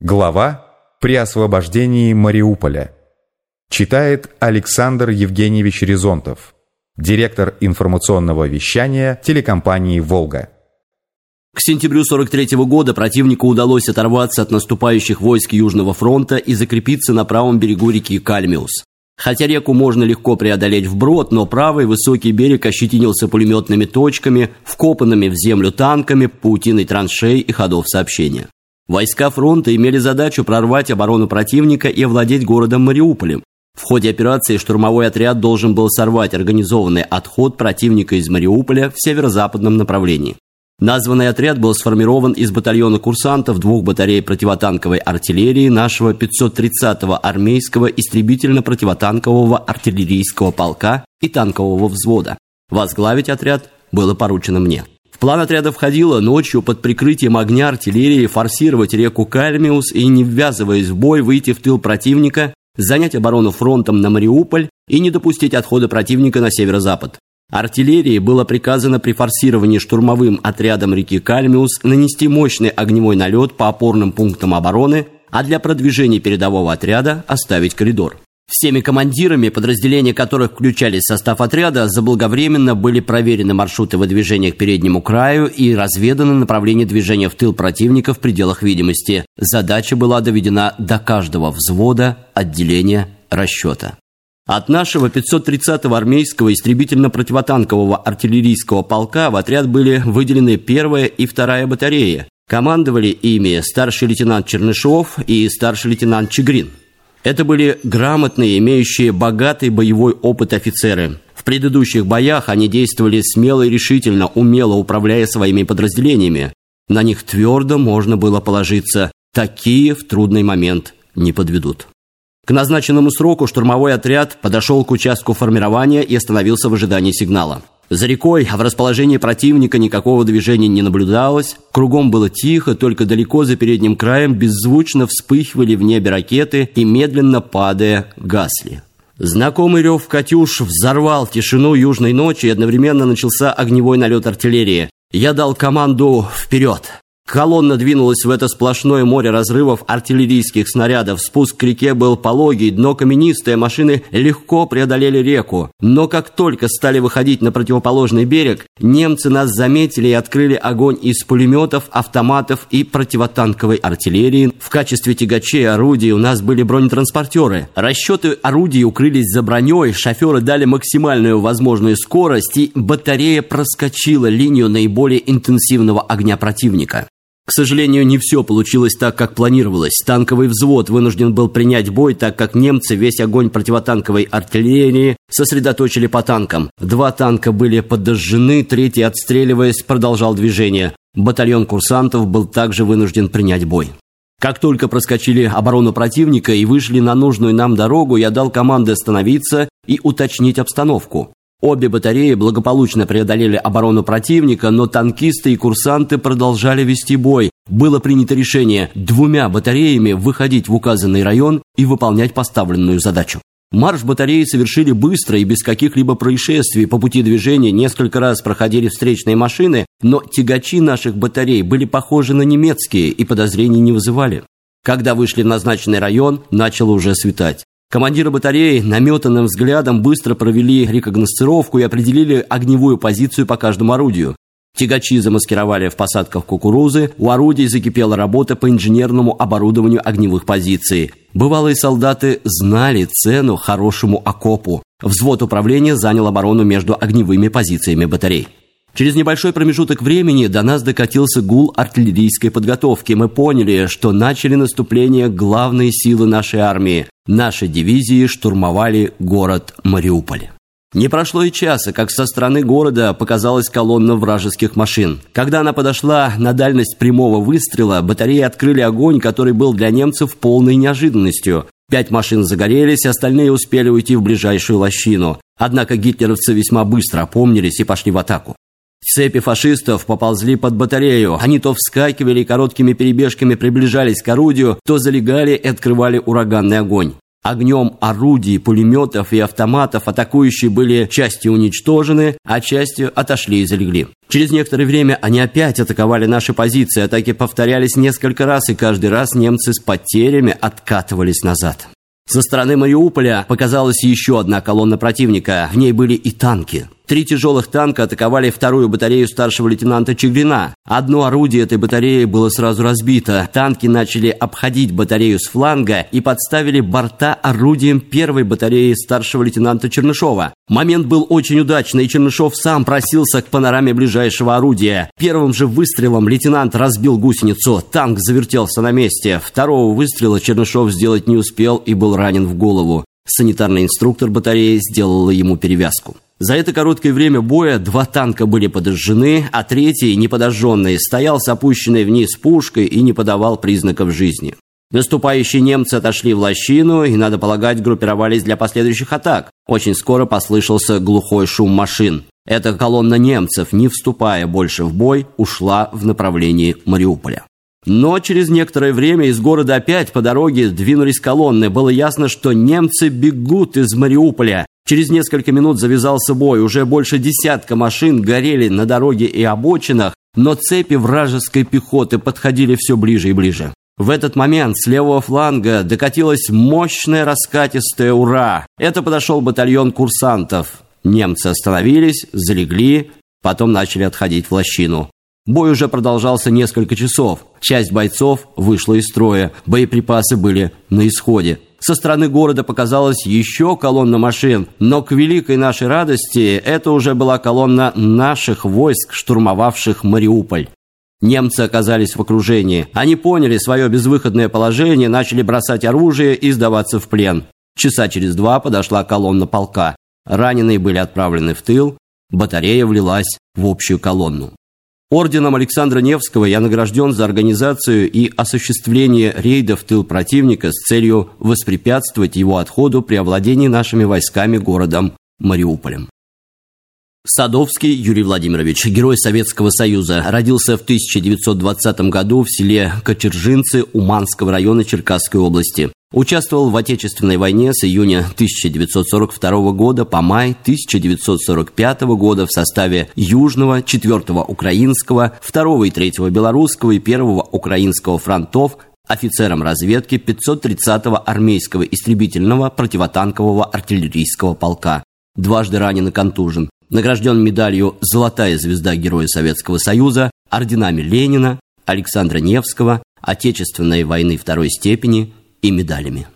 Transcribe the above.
Глава «При освобождении Мариуполя». Читает Александр Евгеньевич Резонтов, директор информационного вещания телекомпании «Волга». К сентябрю 43 -го года противнику удалось оторваться от наступающих войск Южного фронта и закрепиться на правом берегу реки Кальмиус. Хотя реку можно легко преодолеть вброд, но правый высокий берег ощетинился пулеметными точками, вкопанными в землю танками, паутиной траншей и ходов сообщения. Войска фронта имели задачу прорвать оборону противника и овладеть городом Мариуполем. В ходе операции штурмовой отряд должен был сорвать организованный отход противника из Мариуполя в северо-западном направлении. Названный отряд был сформирован из батальона курсантов двух батарей противотанковой артиллерии нашего 530-го армейского истребительно-противотанкового артиллерийского полка и танкового взвода. Возглавить отряд было поручено мне. В план отряда входило ночью под прикрытием огня артиллерии форсировать реку Кальмиус и, не ввязываясь в бой, выйти в тыл противника, занять оборону фронтом на Мариуполь и не допустить отхода противника на северо-запад. Артиллерии было приказано при форсировании штурмовым отрядом реки Кальмиус нанести мощный огневой налет по опорным пунктам обороны, а для продвижения передового отряда оставить коридор. Всеми командирами, подразделения которых включались в состав отряда, заблаговременно были проверены маршруты выдвижения к переднему краю и разведаны направления движения в тыл противника в пределах видимости. Задача была доведена до каждого взвода, отделения, расчета. От нашего 530-го армейского истребительно-противотанкового артиллерийского полка в отряд были выделены первая и вторая батареи. Командовали ими старший лейтенант Чернышов и старший лейтенант Чигрин. Это были грамотные, имеющие богатый боевой опыт офицеры. В предыдущих боях они действовали смело и решительно, умело управляя своими подразделениями. На них твердо можно было положиться. Такие в трудный момент не подведут. К назначенному сроку штурмовой отряд подошел к участку формирования и остановился в ожидании сигнала. За рекой, в расположении противника никакого движения не наблюдалось. Кругом было тихо, только далеко за передним краем беззвучно вспыхивали в небе ракеты и, медленно падая, гасли. Знакомый рев «Катюш» взорвал тишину южной ночи и одновременно начался огневой налет артиллерии. Я дал команду «Вперед!». Колонна двинулась в это сплошное море разрывов артиллерийских снарядов. Спуск к реке был пологий, дно каменистое, машины легко преодолели реку. Но как только стали выходить на противоположный берег, немцы нас заметили и открыли огонь из пулеметов, автоматов и противотанковой артиллерии. В качестве тягачей орудий у нас были бронетранспортеры. Расчеты орудий укрылись за броней, шоферы дали максимальную возможную скорость, и батарея проскочила линию наиболее интенсивного огня противника. К сожалению, не все получилось так, как планировалось. Танковый взвод вынужден был принять бой, так как немцы весь огонь противотанковой артиллерии сосредоточили по танкам. Два танка были подожжены, третий, отстреливаясь, продолжал движение. Батальон курсантов был также вынужден принять бой. Как только проскочили оборону противника и вышли на нужную нам дорогу, я дал команды остановиться и уточнить обстановку. Обе батареи благополучно преодолели оборону противника, но танкисты и курсанты продолжали вести бой. Было принято решение двумя батареями выходить в указанный район и выполнять поставленную задачу. Марш батареи совершили быстро и без каких-либо происшествий. По пути движения несколько раз проходили встречные машины, но тягачи наших батарей были похожи на немецкие и подозрений не вызывали. Когда вышли в назначенный район, начало уже светать. Командиры батареи наметанным взглядом быстро провели рекогносцировку и определили огневую позицию по каждому орудию. Тягачи замаскировали в посадках кукурузы, у орудий закипела работа по инженерному оборудованию огневых позиций. Бывалые солдаты знали цену хорошему окопу. Взвод управления занял оборону между огневыми позициями батарей. Через небольшой промежуток времени до нас докатился гул артиллерийской подготовки. Мы поняли, что начали наступление главные силы нашей армии. Наши дивизии штурмовали город Мариуполь. Не прошло и часа, как со стороны города показалась колонна вражеских машин. Когда она подошла на дальность прямого выстрела, батареи открыли огонь, который был для немцев полной неожиданностью. Пять машин загорелись, остальные успели уйти в ближайшую лощину. Однако гитлеровцы весьма быстро опомнились и пошли в атаку. Цепи фашистов поползли под батарею. Они то вскакивали и короткими перебежками приближались к орудию, то залегали и открывали ураганный огонь. Огнем орудий, пулеметов и автоматов атакующие были частью уничтожены, а частью отошли и залегли. Через некоторое время они опять атаковали наши позиции. Атаки повторялись несколько раз, и каждый раз немцы с потерями откатывались назад. Со стороны Мариуполя показалась еще одна колонна противника. В ней были и танки. Три тяжелых танка атаковали вторую батарею старшего лейтенанта Чеглина. Одно орудие этой батареи было сразу разбито. Танки начали обходить батарею с фланга и подставили борта орудием первой батареи старшего лейтенанта Чернышова. Момент был очень удачный, и Чернышов сам просился к панораме ближайшего орудия. Первым же выстрелом лейтенант разбил гусеницу. Танк завертелся на месте. Второго выстрела Чернышов сделать не успел и был ранен в голову. Санитарный инструктор батареи сделала ему перевязку. За это короткое время боя два танка были подожжены, а третий, неподожженный, стоял с опущенной вниз пушкой и не подавал признаков жизни. Наступающие немцы отошли в лощину и, надо полагать, группировались для последующих атак. Очень скоро послышался глухой шум машин. Эта колонна немцев, не вступая больше в бой, ушла в направлении Мариуполя. Но через некоторое время из города опять по дороге двинулись колонны. Было ясно, что немцы бегут из Мариуполя. Через несколько минут завязался бой. Уже больше десятка машин горели на дороге и обочинах, но цепи вражеской пехоты подходили все ближе и ближе. В этот момент с левого фланга докатилась мощная раскатистая «Ура!». Это подошел батальон курсантов. Немцы остановились, залегли, потом начали отходить в лощину. Бой уже продолжался несколько часов. Часть бойцов вышла из строя, боеприпасы были на исходе. Со стороны города показалась еще колонна машин, но к великой нашей радости это уже была колонна наших войск, штурмовавших Мариуполь. Немцы оказались в окружении. Они поняли свое безвыходное положение, начали бросать оружие и сдаваться в плен. Часа через два подошла колонна полка. Раненые были отправлены в тыл, батарея влилась в общую колонну. Орденом Александра Невского я награжден за организацию и осуществление рейдов в тыл противника с целью воспрепятствовать его отходу при овладении нашими войсками городом Мариуполем. Садовский Юрий Владимирович, герой Советского Союза, родился в 1920 году в селе Кочержинцы Уманского района Черкасской области. Участвовал в Отечественной войне с июня 1942 года по май 1945 года в составе Южного, 4-го Украинского, 2 и 3 Белорусского и 1 Украинского фронтов офицером разведки 530-го армейского истребительного противотанкового артиллерийского полка. Дважды ранен и контужен. Награжден медалью «Золотая звезда Героя Советского Союза», орденами Ленина, Александра Невского, Отечественной войны второй степени – и медалями.